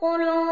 قل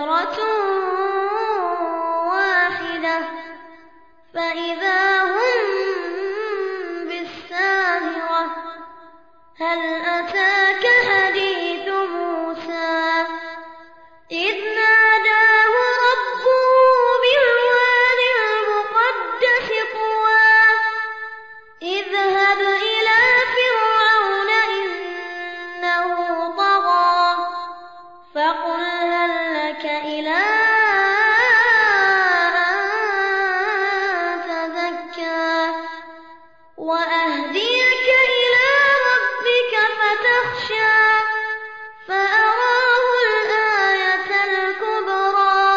زجرة واحدة. فإذا هم بالساهرة هل لك إلى أن تزكى. وأهديك إلى ربك فتخشى. فأراه الآية الكبرى.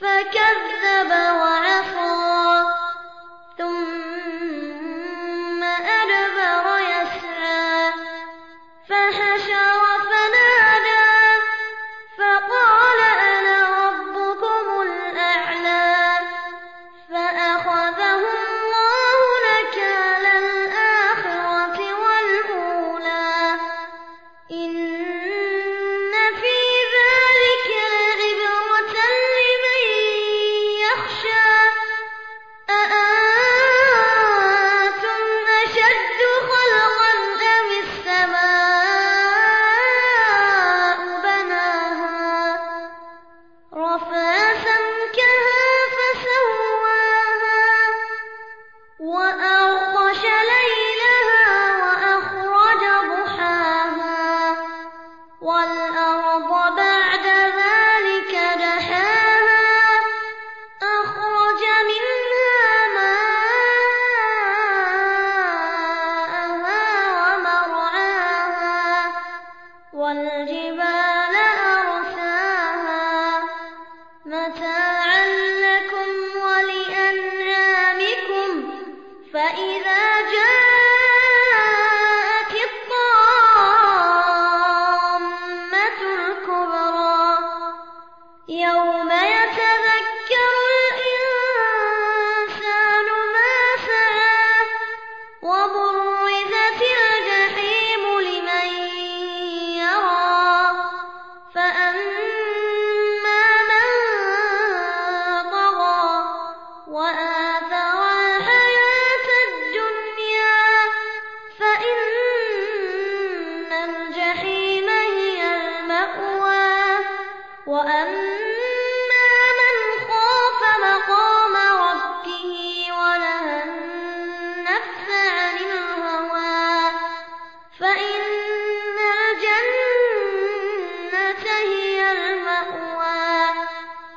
فكذب وعصى. ثم أدبر يسعى. فحشر والأرض بعد والجبال أرساها. متاعا